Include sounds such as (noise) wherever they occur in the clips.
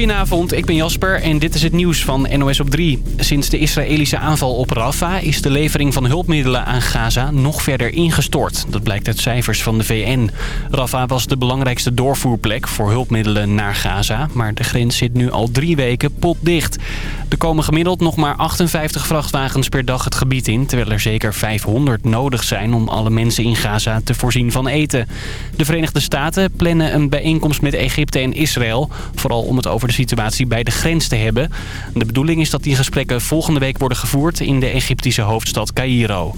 Goedenavond, ik ben Jasper en dit is het nieuws van NOS op 3. Sinds de Israëlische aanval op Rafah is de levering van hulpmiddelen aan Gaza nog verder ingestort. Dat blijkt uit cijfers van de VN. Rafah was de belangrijkste doorvoerplek voor hulpmiddelen naar Gaza. Maar de grens zit nu al drie weken potdicht. Er komen gemiddeld nog maar 58 vrachtwagens per dag het gebied in... terwijl er zeker 500 nodig zijn om alle mensen in Gaza te voorzien van eten. De Verenigde Staten plannen een bijeenkomst met Egypte en Israël... vooral om het over situatie bij de grens te hebben. De bedoeling is dat die gesprekken volgende week worden gevoerd in de Egyptische hoofdstad Cairo.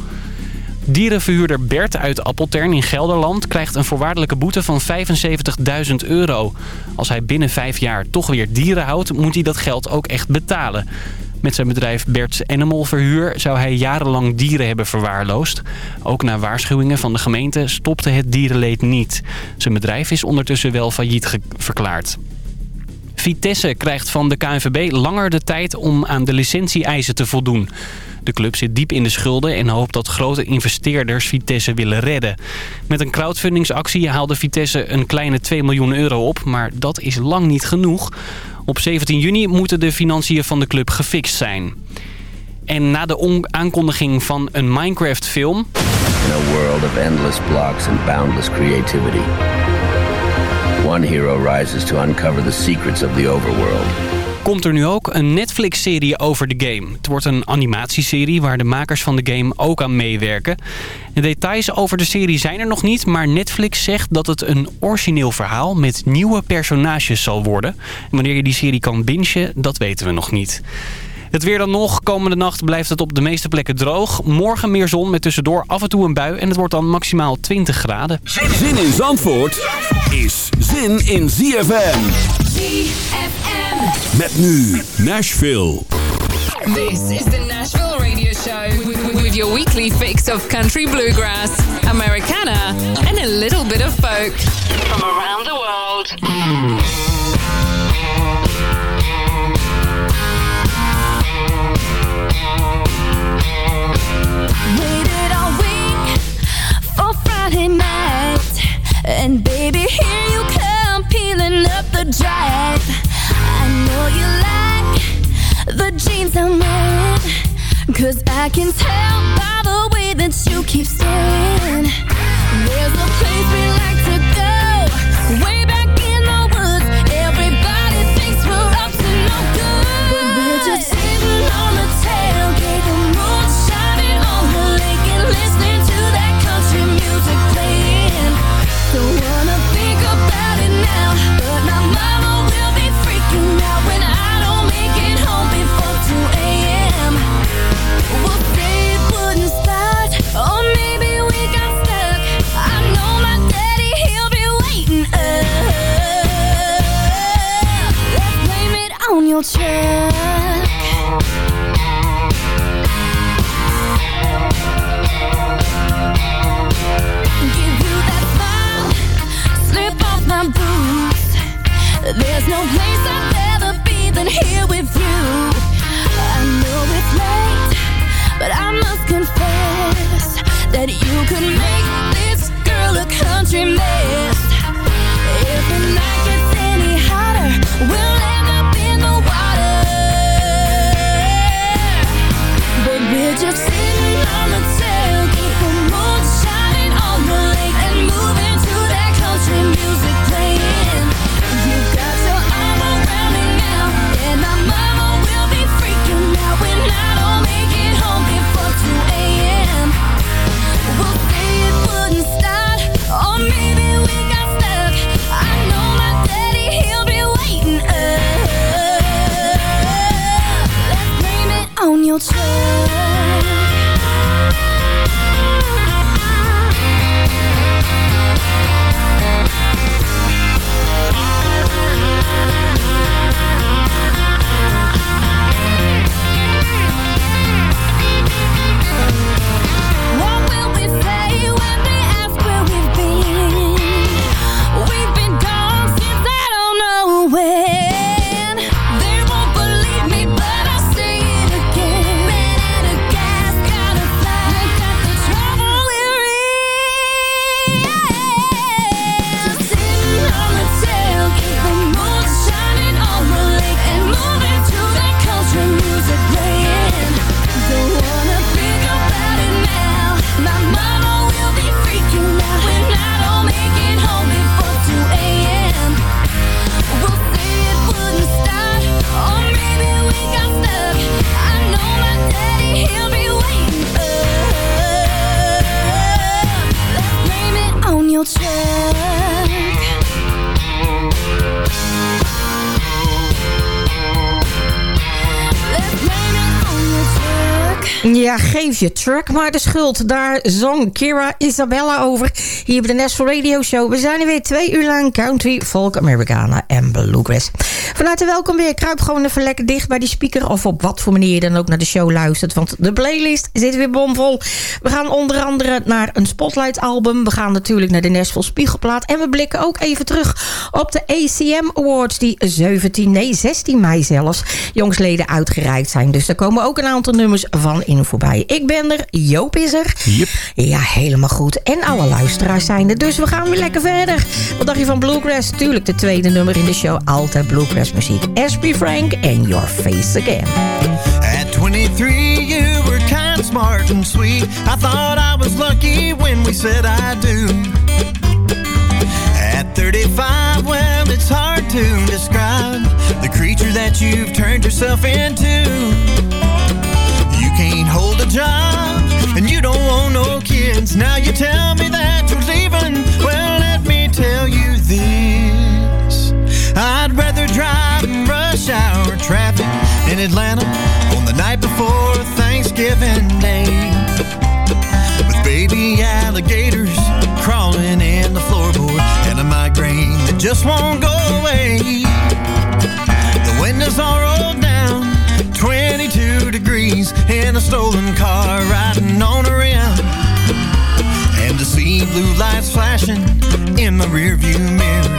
Dierenverhuurder Bert uit Appeltern in Gelderland krijgt een voorwaardelijke boete van 75.000 euro. Als hij binnen vijf jaar toch weer dieren houdt, moet hij dat geld ook echt betalen. Met zijn bedrijf Bert's Animal Verhuur zou hij jarenlang dieren hebben verwaarloosd. Ook na waarschuwingen van de gemeente stopte het dierenleed niet. Zijn bedrijf is ondertussen wel failliet verklaard. Vitesse krijgt van de KNVB langer de tijd om aan de licentie-eisen te voldoen. De club zit diep in de schulden en hoopt dat grote investeerders Vitesse willen redden. Met een crowdfundingsactie haalde Vitesse een kleine 2 miljoen euro op, maar dat is lang niet genoeg. Op 17 juni moeten de financiën van de club gefixt zijn. En na de aankondiging van een Minecraft-film... In world of endless blocks and boundless creativity... One hero rises to uncover the secrets of the overworld. Komt er nu ook een Netflix-serie over de game. Het wordt een animatieserie waar de makers van de game ook aan meewerken. De details over de serie zijn er nog niet, maar Netflix zegt dat het een origineel verhaal met nieuwe personages zal worden. En wanneer je die serie kan bingen, dat weten we nog niet. Het weer dan nog. Komende nacht blijft het op de meeste plekken droog. Morgen meer zon met tussendoor af en toe een bui. En het wordt dan maximaal 20 graden. Zin in Zandvoort is zin in ZFM. ZFM. Met nu Nashville. This is the Nashville Radio Show. With your weekly fix of country bluegrass, Americana and a little bit of folk. From around the world. And baby, here you come, peeling up the drive. I know you like the jeans I'm wearing. Cause I can tell by the way that you keep staring. There's a place we like to go, way back it on your truck There's no place I'd rather be than here with you I know it's late, but I must confess That you make this girl a country mess the night truck maar de schuld. Daar zong Kira Isabella over. Hier bij de National Radio Show. We zijn er weer twee uur lang country, folk, Americana en bluegrass. Van harte welkom weer. Kruip gewoon even lekker dicht bij die speaker... of op wat voor manier je dan ook naar de show luistert. Want de playlist zit weer bomvol. We gaan onder andere naar een Spotlight album. We gaan natuurlijk naar de Nashville Spiegelplaat. En we blikken ook even terug op de ACM Awards... die 17, nee 16 mei zelfs, jongsleden uitgereikt zijn. Dus daar komen ook een aantal nummers van in voorbij. Ik ben er, Joop is er. Yep. Ja, helemaal goed. En alle luisteraars zijn er. Dus we gaan weer lekker verder. Wat dacht je van Bluegrass? Tuurlijk de tweede nummer in de show. Altijd Bluegrass muziek. S.P. Frank and Your Face Again. At 23 you were kind, smart and sweet. I thought I was lucky when we said I do. At 35, well, it's hard to describe the creature that you've turned yourself into. You can't hold a job, no. Now you tell me that you're leaving. Well, let me tell you this. I'd rather drive in rush hour traffic in Atlanta on the night before Thanksgiving Day. With baby alligators crawling in the floorboard and a migraine that just won't go away. The windows all rolled down, 22 degrees in a stolen car riding on a rim. Blue lights flashing in my rearview mirror.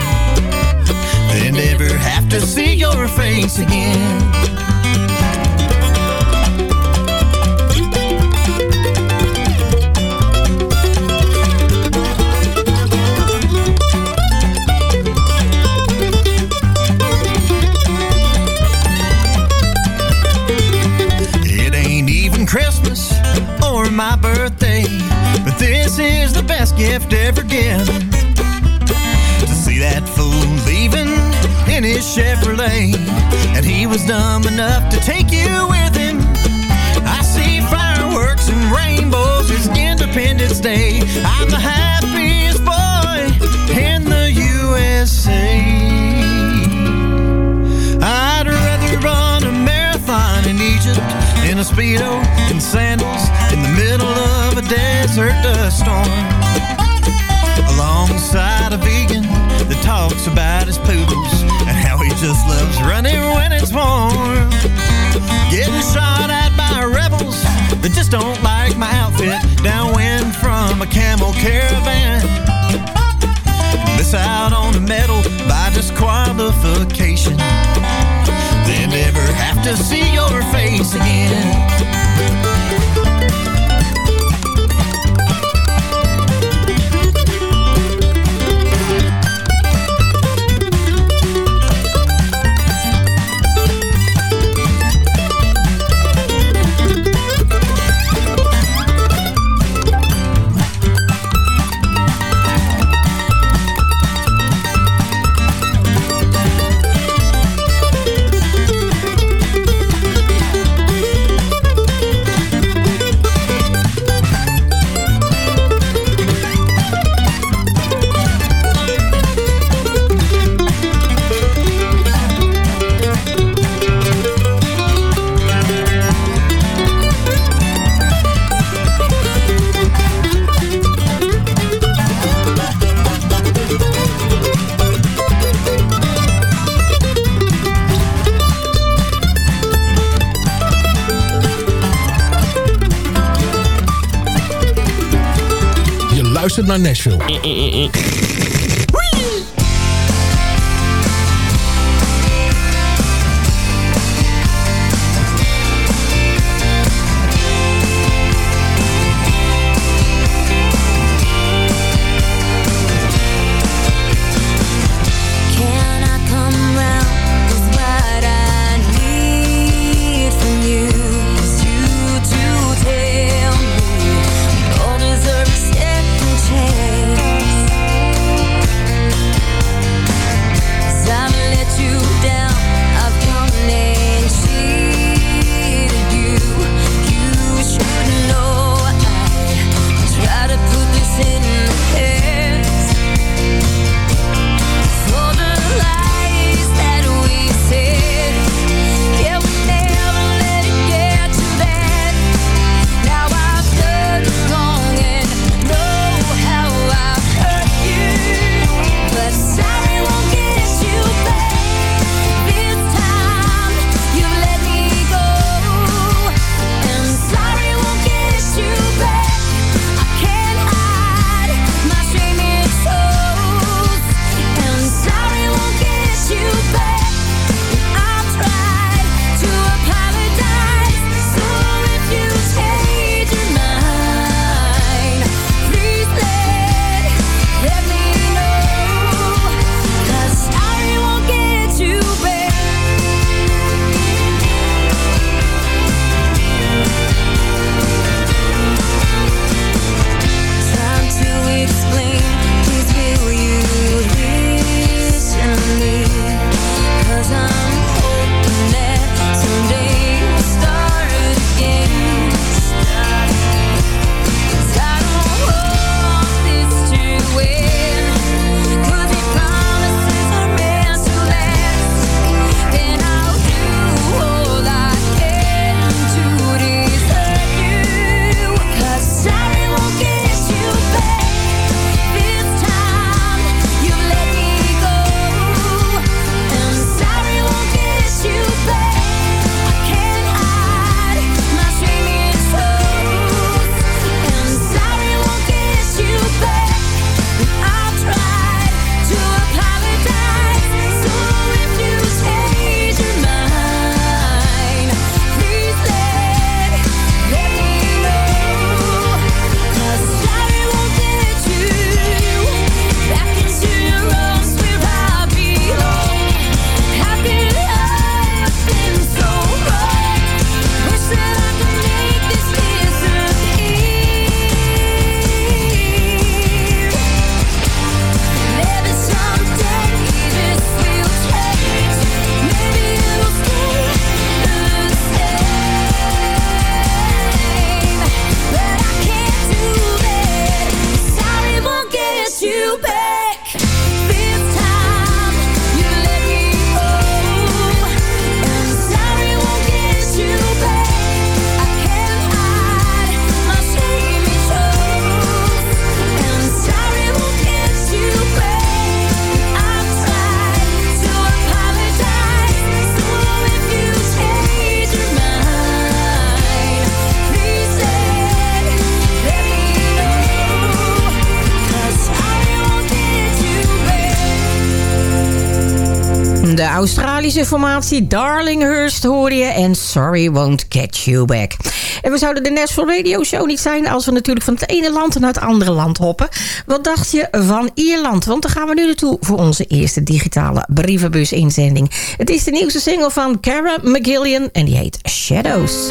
Then never have to see your face again. Gift ever given. To see that fool leaving in his Chevrolet, and he was dumb enough to take you with him. I see fireworks and rainbows, it's Independence Day. I'm the happiest boy in the USA. I'd rather run a marathon in Egypt in a Speedo and sandals in the middle of desert dust storm. Alongside a vegan that talks about his poodles and how he just loves running when it's warm. Getting shot at by rebels that just don't like my outfit downwind from a camel caravan. Miss out on the medal by disqualification. Then never have to see your face again. Met naar Nashville. Eh, eh, eh, Australische formatie Darlinghurst hoorde je en Sorry Won't Catch You Back. En we zouden de Nashville Radio Show niet zijn als we natuurlijk van het ene land naar het andere land hoppen. Wat dacht je van Ierland? Want daar gaan we nu naartoe voor onze eerste digitale brievenbus-inzending. Het is de nieuwste single van Cara McGillian en die heet Shadows.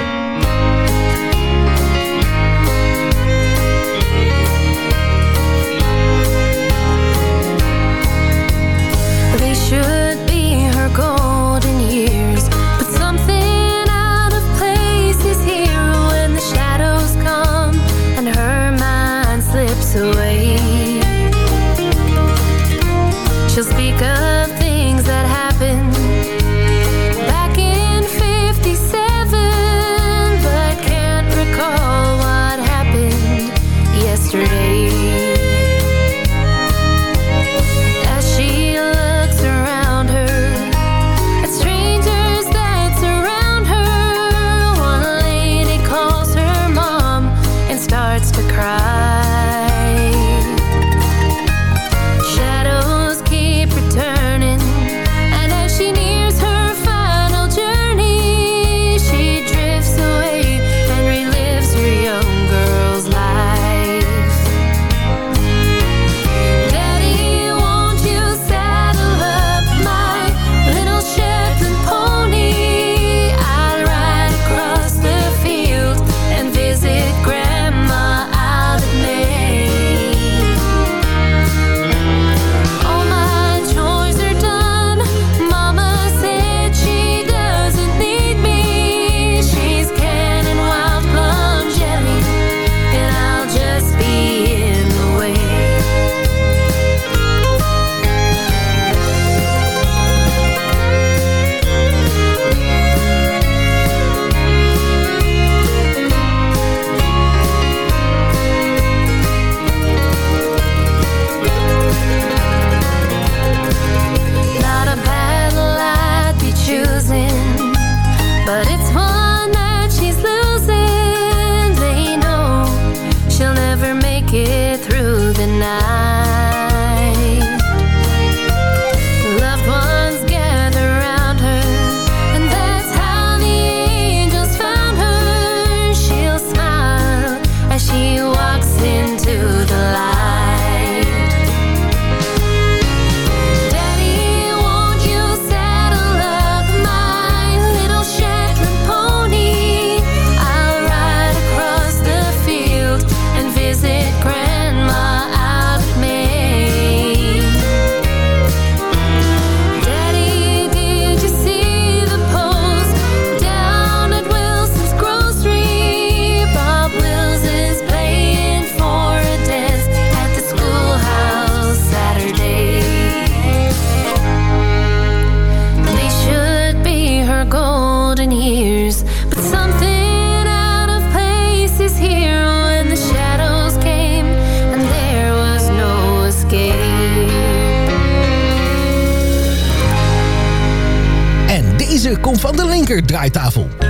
kankerdraaitafel.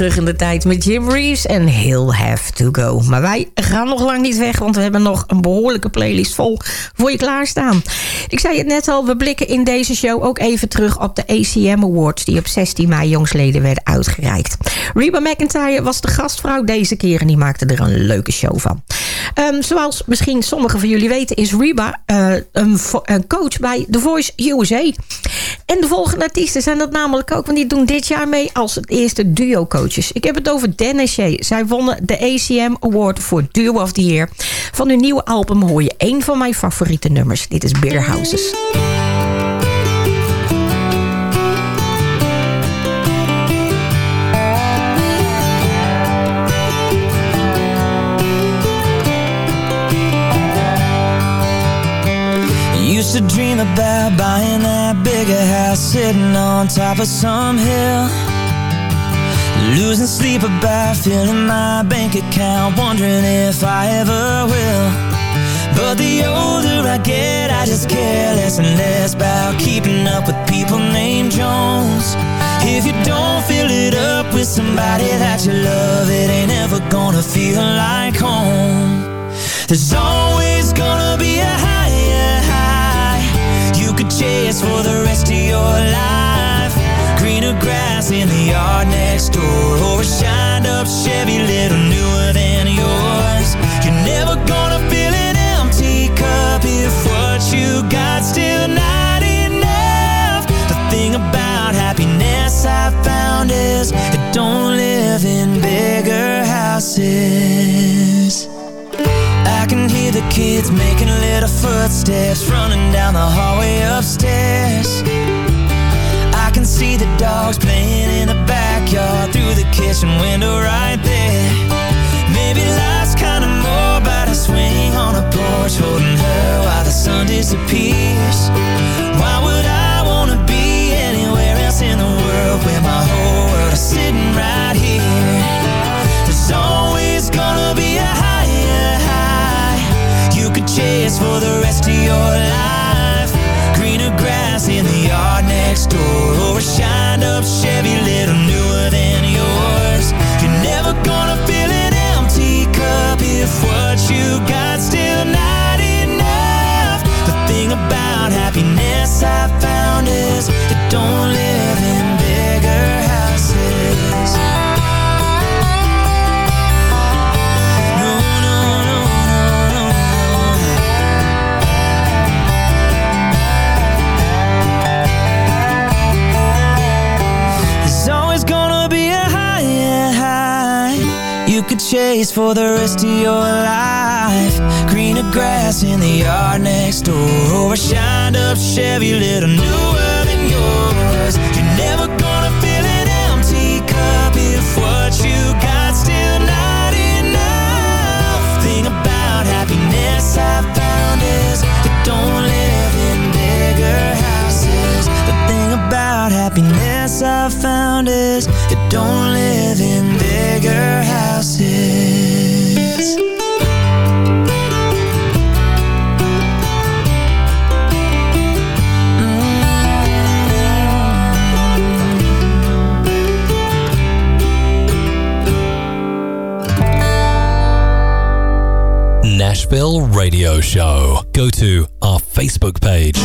Terug in de tijd met Jim Reeves en He'll Have To Go. Maar wij gaan nog lang niet weg, want we hebben nog een behoorlijke playlist vol voor je klaarstaan. Ik zei het net al, we blikken in deze show ook even terug op de ACM Awards... die op 16 mei jongsleden werden uitgereikt. Reba McIntyre was de gastvrouw deze keer en die maakte er een leuke show van. Um, zoals misschien sommigen van jullie weten is Reba uh, een, een, coach bij The Voice USA. En de volgende artiesten zijn dat namelijk ook, want die doen dit jaar mee als het eerste duo-coaches. Ik heb het over en Shay. Zij wonnen de ACM Award voor Duo of the Year. Van hun nieuwe album hoor je een van mijn favoriete nummers. Dit is Beer Houses. Used to dream about buying that bigger house sitting on top of some hill. Losing sleep about filling my bank account, wondering if I ever will. But the older I get, I just care less and less about keeping up with people named Jones. If you don't fill it up with somebody that you love, it ain't ever gonna feel like home. There's always gonna be a chase for the rest of your life. Greener grass in the yard next door, or a shined up Chevy, little newer than yours. You're never gonna fill an empty cup if what you got still not enough. The thing about happiness I found is it don't live in bigger houses. I can hear the kids making little footsteps Running down the hallway upstairs. I can see the dogs playing in the backyard Through the kitchen window right there. Maybe life's kinda more But I swing on a porch Holding her while the sun disappears. Why would I happiness I found chase for the rest of your life. Greener grass in the yard next door. Or a shined up Chevy little newer than yours. You're Radio Show. Go to our Facebook page.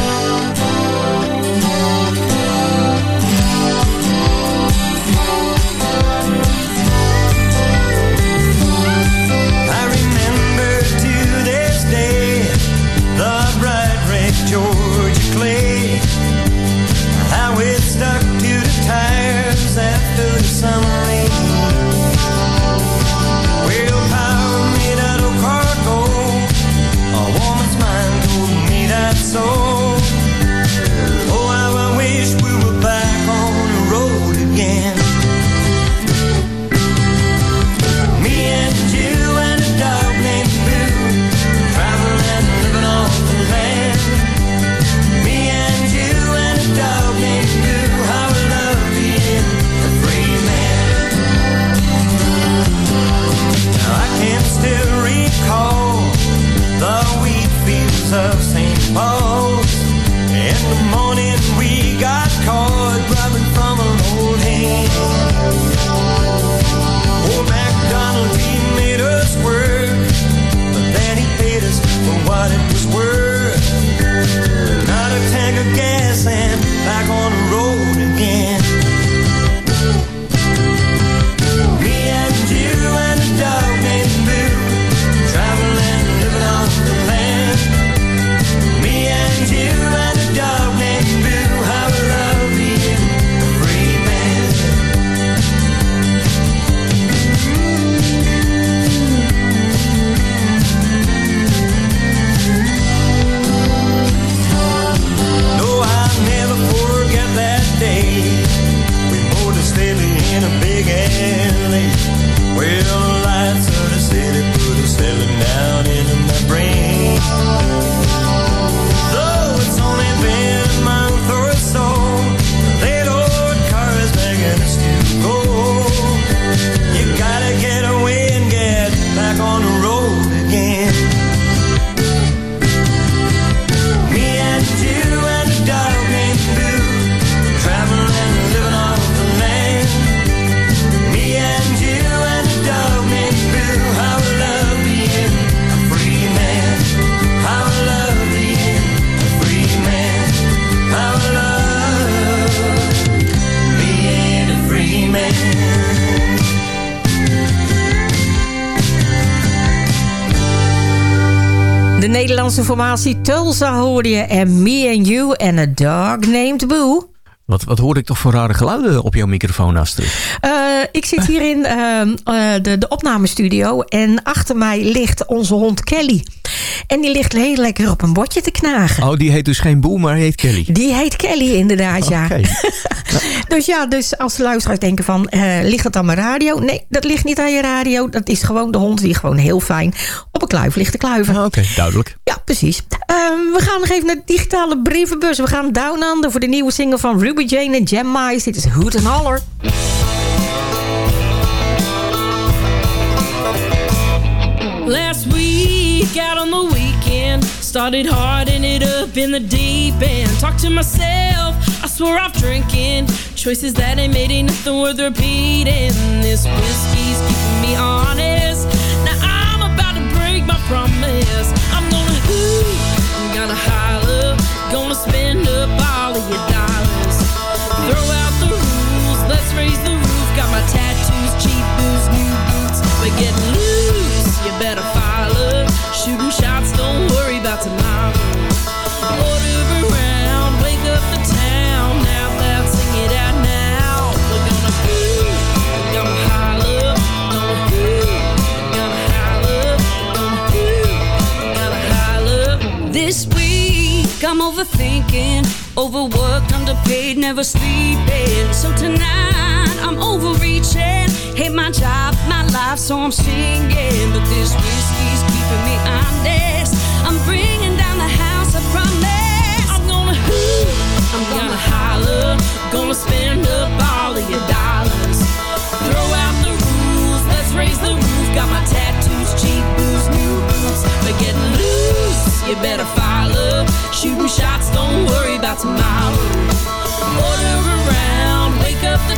Formatie Tulsa hoorde je en Me and You and a Dog Named Boo. Wat, wat hoorde ik toch voor rare geluiden op jouw microfoon, Astrid? Eh, ik zit hier in ehm, eh, de, de opnamestudio en achter mij ligt onze hond Kelly. En die ligt heel lekker op een bordje te knagen. Oh, die heet dus geen Boe, maar heet Kelly. Die heet Kelly inderdaad, ja. Oké. (laughs) dus ja, dus als de luisteraars denken van, eh, ligt dat aan mijn radio? Nee, dat ligt niet aan je radio. Dat is gewoon de hond die gewoon heel fijn op een kluif ligt te kluiven. Ah, Oké, duidelijk. Ja, precies. Ehm, we gaan nog even naar de digitale brievenbus. We gaan Down Under voor de nieuwe single van Ruby Jane en Jam Mice. Dit is Hoot and Holler. Last week, out on the weekend, started hard, ended up in the deep end. Talked to myself, I swore off drinking. Choices that ain't made ain't nothing worth repeating. This whiskey's keeping me honest. Now I'm about to break my promise. I'm gonna hoot, I'm gonna holler, gonna spend up all of your dollars. Throw out the rules, let's raise the roof. Got my tattoos, cheap booze, new boots. But get loose, you better follow. Shooting shots, don't worry about tomorrow. Order around, wake up the town. Now loud, sing it out now. We're gonna hoot, gonna holler, gonna hoot, gonna holler, gonna hoot, gonna holler. This week I'm overthinking, overworked, underpaid, never sleeping. So tonight I'm overreaching, hate my job, my life, so I'm singing. But this whiskey's keeping me honest. I'm bringing down the house, I promise. I'm gonna hoot, I'm gonna holler, gonna spend up all of your dollars. Throw out the rules, let's raise the roof. Got my tattoos, cheap booze, new boots. But get loose, you better follow. Shooting shots, don't worry about tomorrow. Order around, wake up the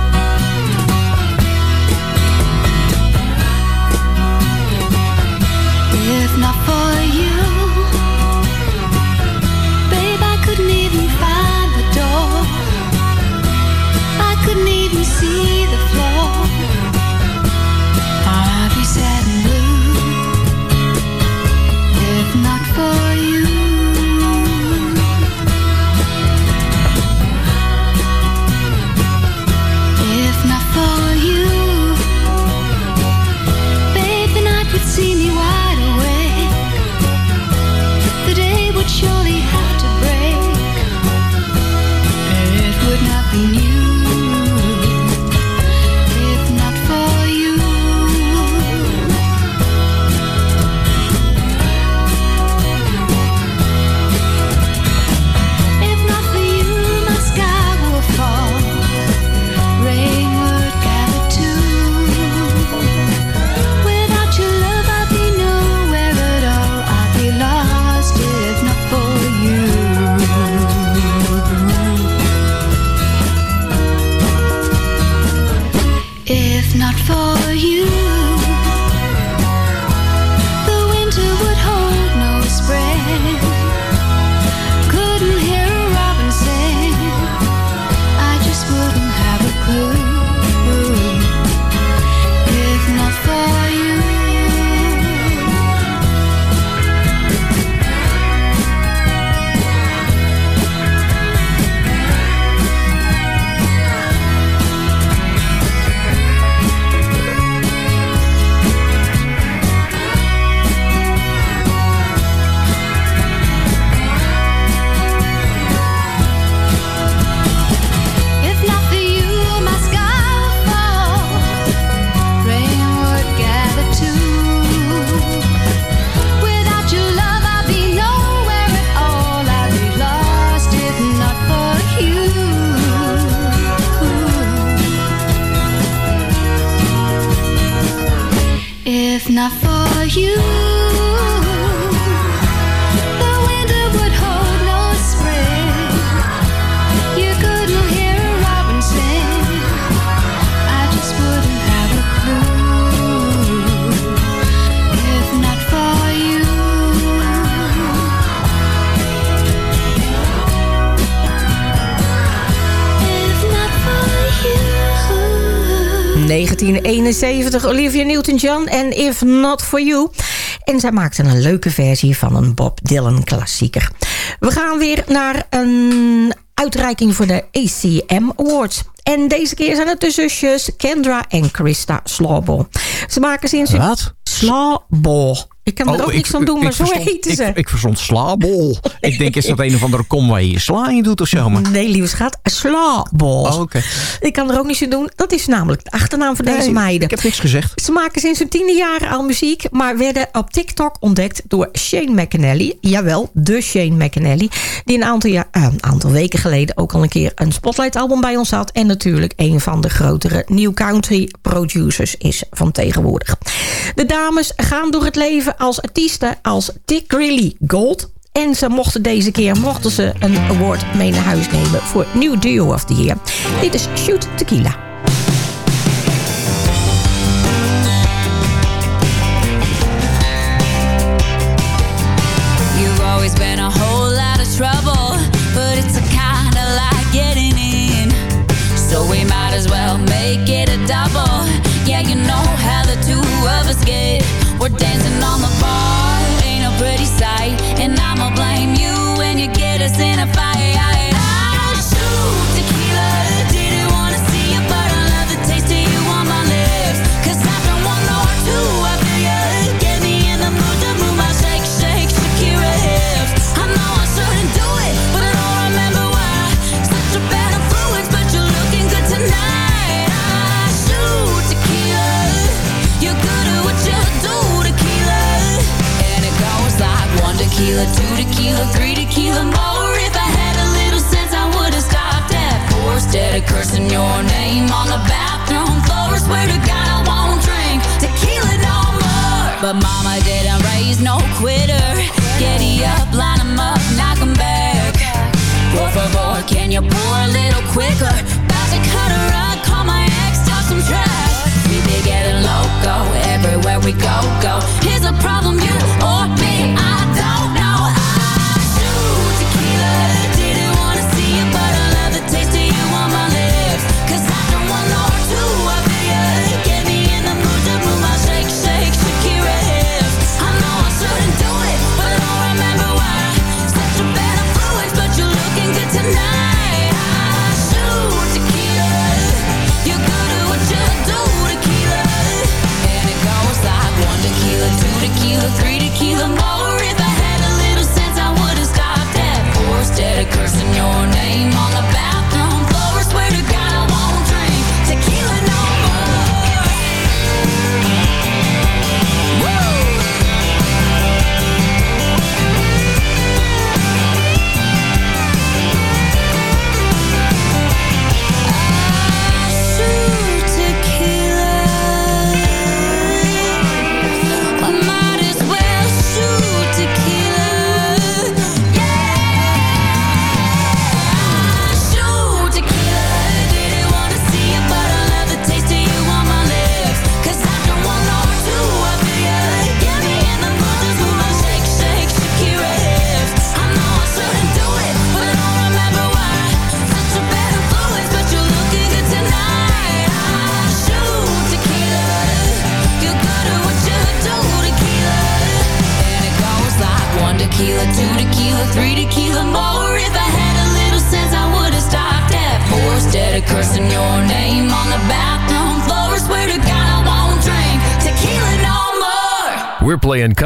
1971, Olivia Newton-John en If Not For You. En zij maakte een leuke versie van een Bob Dylan klassieker. We gaan weer naar een uitreiking voor de ACM Awards. En deze keer zijn het de zusjes Kendra en Krista Slawball. Ze maken sinds... Wat? Slawball. Ik kan er Oh, ook ik- niks aan doen, maar zo verstond- heten ze. Ik, ik verstond slaabol. ik denk, is dat een of andere kom waar je je sla in doet of zo? Maar... Nee, lieve schat, Slawball. Oh, oké. Ik kan er ook niets aan doen. Dat is namelijk de achternaam van deze meiden. Ik heb niks gezegd. Ze maken sinds hun tiende jaar al muziek, maar werden op TikTok ontdekt door Shane McAnally. Jawel, de Shane McAnally. Die een aantal, jaar, eh, een aantal weken geleden ook al een keer een Spotlight album bij ons had. En natuurlijk een van de grotere new country producers is van tegenwoordig. De dames gaan door het leven als artiesten als Dick Greeley Gold. En ze mochten deze keer mochten ze een award mee naar huis nemen voor New Duo of the Year. Dit is Shoot Tequila. tequila, two tequila, three tequila more. If I had a little sense, I would have stopped at four. Instead of cursing your name on the bathroom floor, I swear to God I won't drink tequila no more. But mama didn't raise no quitter. Giddy up, line em up, knock em back. Por favor, can you pour a little quicker? About to cut her up, call my ex, talk some trash. We be getting loco everywhere we go, go. Here's a problem, you or me, I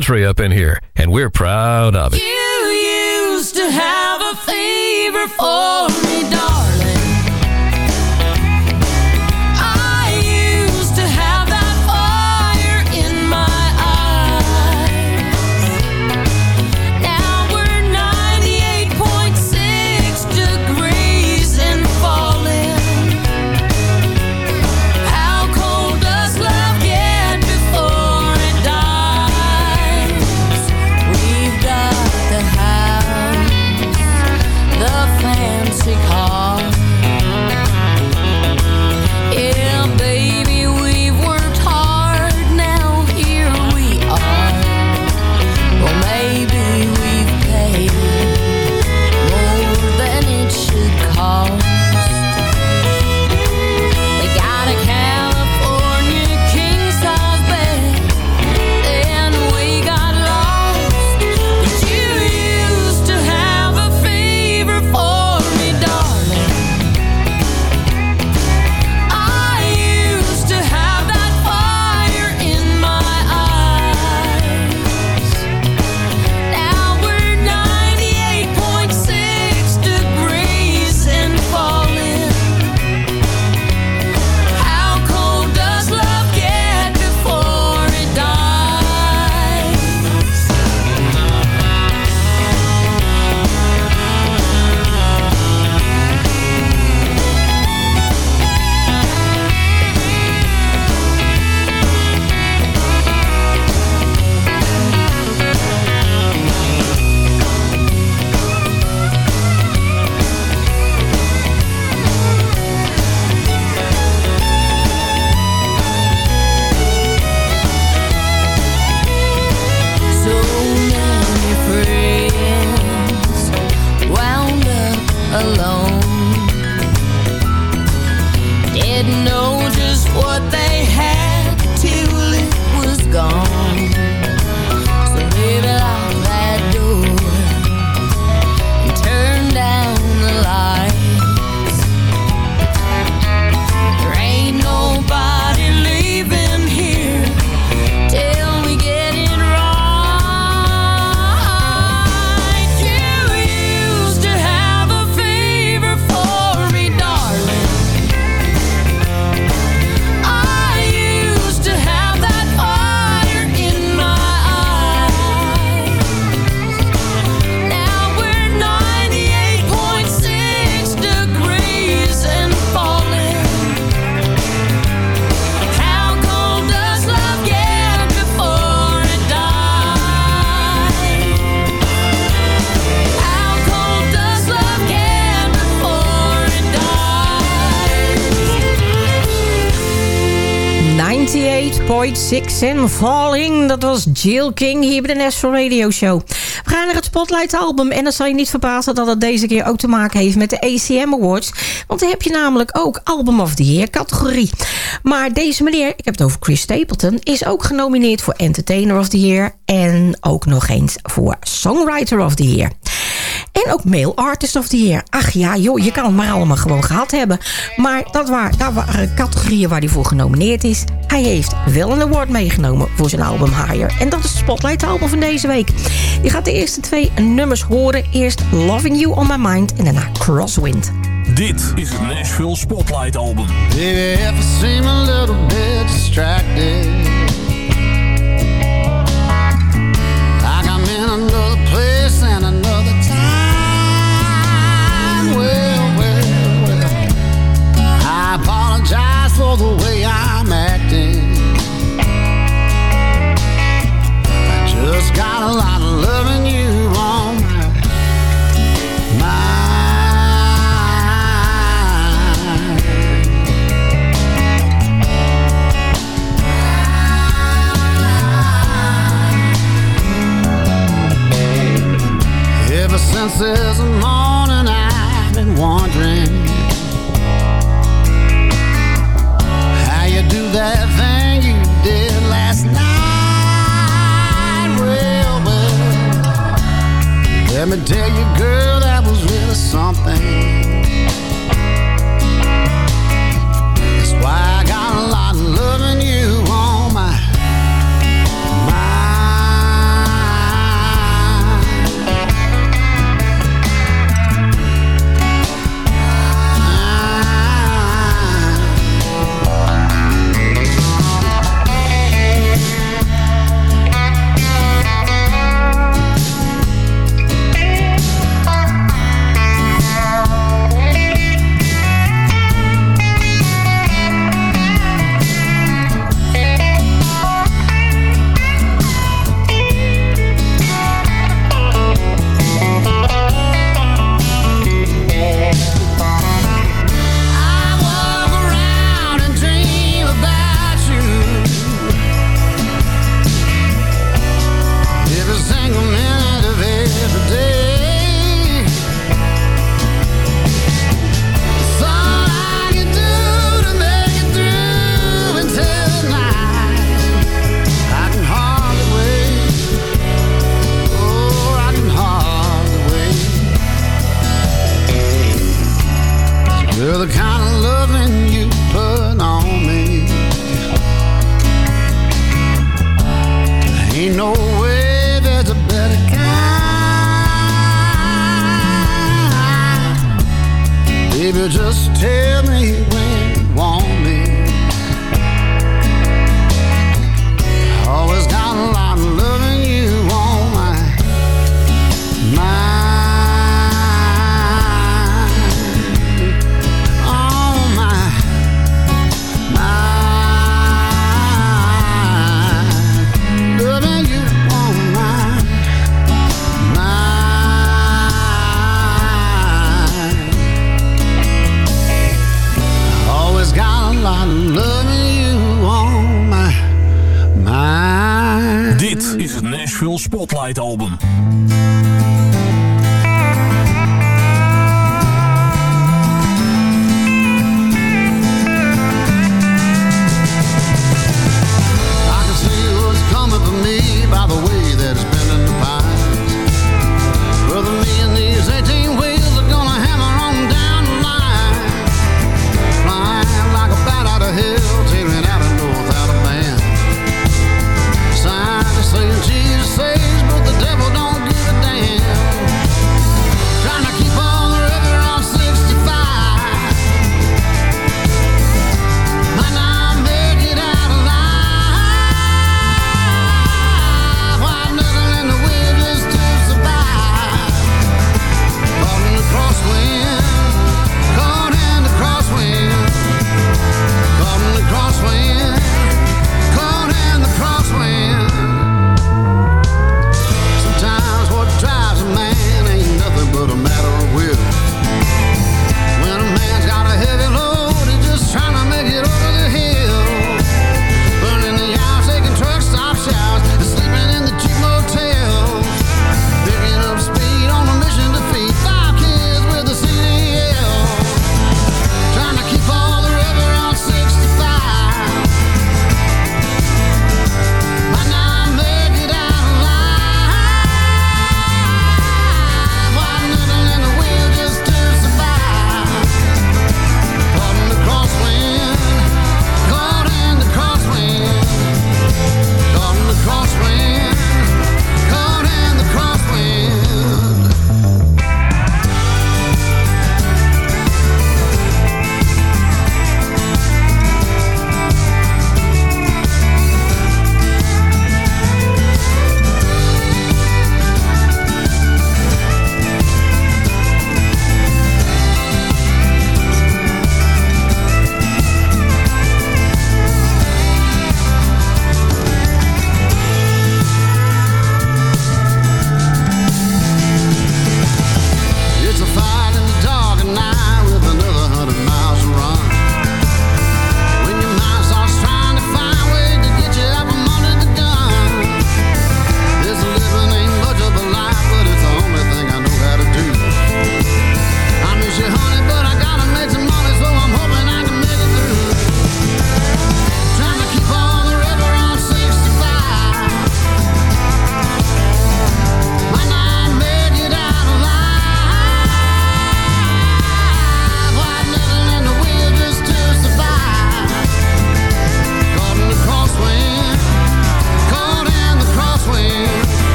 country up in here, fancy car. 98.6 en Falling. Dat was Jill King hier bij de National Radio Show. We gaan naar het Spotlight album. En dan zal je niet verbazen dat het deze keer ook te maken heeft met de ACM Awards. Want dan heb je namelijk ook Album of the Year categorie. Maar deze meneer, ik heb het over Chris Stapleton... is ook genomineerd voor Entertainer of the Year. En ook nog eens voor Songwriter of the Year. En ook Male Artist of the Year. Ach ja, joh, je kan het maar allemaal gewoon gehad hebben. Maar dat waren, dat waren categorieën waar hij voor genomineerd is. Hij heeft wel een award meegenomen voor zijn album Higher. En dat is het Spotlight album van deze week. Je gaat de eerste twee nummers horen. Eerst Loving You On My Mind en daarna Crosswind. Dit is het Nashville Spotlight Album. Baby, the way I'm acting. I just got a lot ain't no way there's a better kind. Baby, just tell altijd al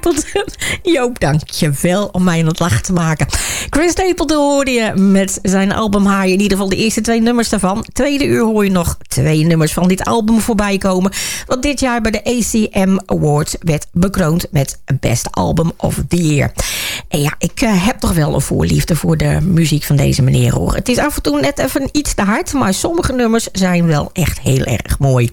(laughs) Joop, dankjewel om mij aan het lachen te maken. Chris Stapleton hoorde je met zijn album Haaien. In ieder geval de eerste twee nummers daarvan. Tweede uur hoor je nog twee nummers van dit album voorbij komen. Wat dit jaar bij de ACM Awards werd bekroond met Best Album of the Year. En ja, ik eh, heb toch wel een voorliefde voor de muziek van deze meneer hoor. Het is af en toe net even iets te hard, maar sommige nummers zijn wel echt heel erg mooi.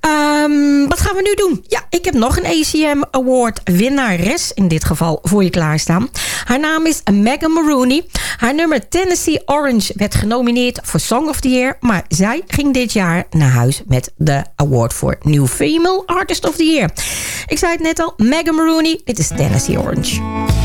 Ehm, wat gaan we nu doen? Ja, ik heb nog een ACM Award winnares in dit geval voor je klaarstaan. Haar naam is Megan Maroney. Haar nummer Tennessee Orange werd genomineerd voor Song of the Year. Maar zij ging dit jaar naar huis met de award voor New Female Artist of the Year. Ik zei het net al, Megan Maroney, dit is Tennessee Orange.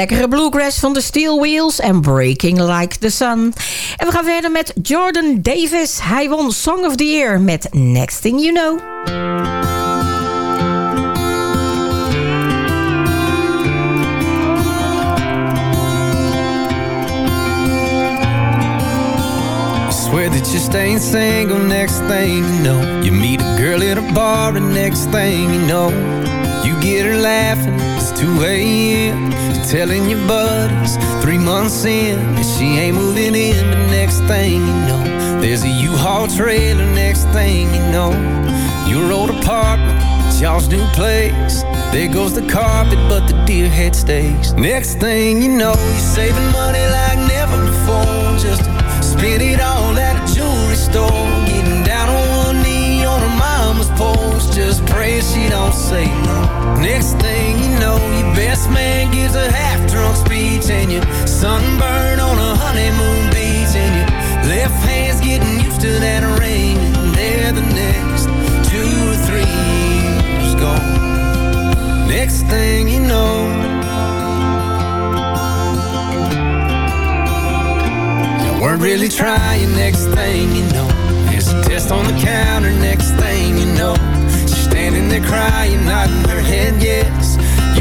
Lekkere bluegrass van de Steel Wheels en Breaking Like the Sun. En we gaan verder met Jordan Davis. Hij won Song of the Year met Next Thing You Know. Swear that you're staying single next thing you know You meet a girl at a bar and next thing you know You get her laughing, it's 2 a.m. Telling your buddies three months in And she ain't moving in. But next thing you know There's a U-Haul trailer. Next thing you know Your old apartment, it's y'all's new place. There goes the carpet but the deer head stays. Next thing you know You're saving money like never before. Just spend it all at a jewelry store. Getting down on one knee on her mama's porch. Just praying she don't say no. Next thing best man gives a half-drunk speech And you're sunburned on a honeymoon beach And your left hand's getting used to that ring And there the next two or three years gone. Next thing you know You weren't really trying, next thing you know There's a test on the counter, next thing you know She's standing there crying, nodding her head yes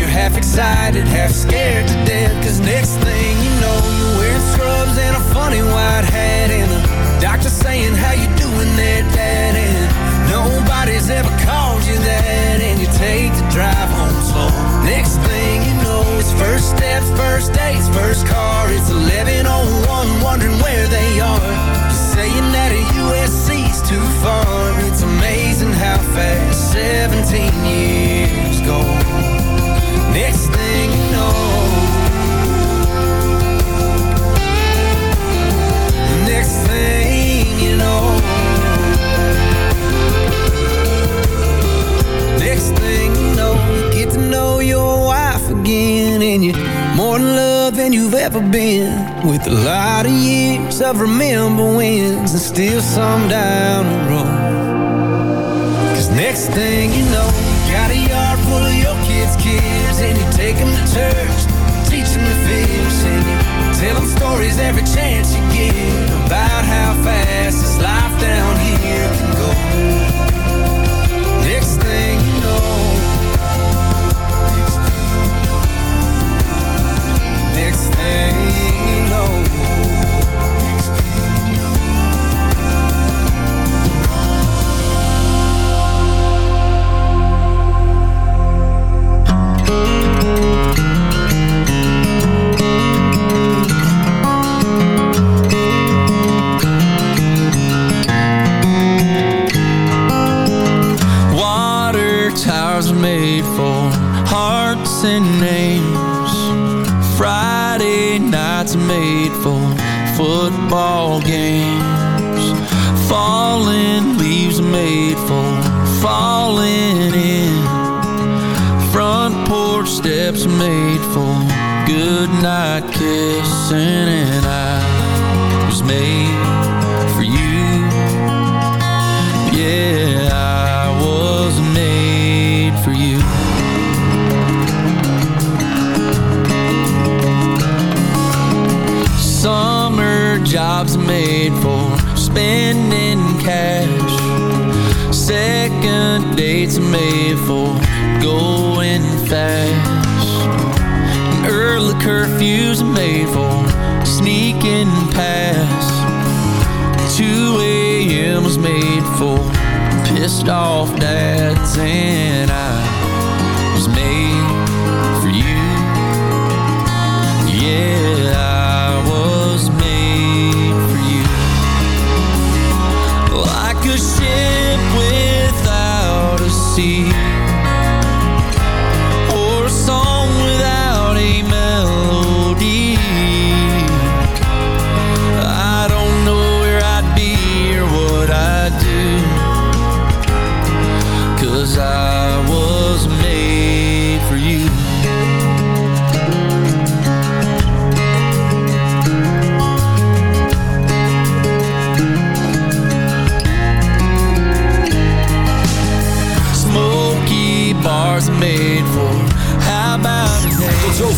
You're half excited, half scared to death. Cause next thing you know You're wearing scrubs and a funny white hat. And the doctor saying, how you doing there, dad? And nobody's ever called you that. And you take the drive home slow. Next thing you know It's first steps, first dates, first car. It's 1101, wondering where they are. You're saying that a USC's too far. It's amazing how fast 17 years go still some down the road Cause next thing you know, church, teach them to fish And you tell them stories every chance you get About how fast this life football games. Falling leaves made for falling in. Front porch steps made for good night kissing, and I was made Second dates made for going fast. Early curfews made for sneaking past. 2 a.m. was made for pissed off dads, and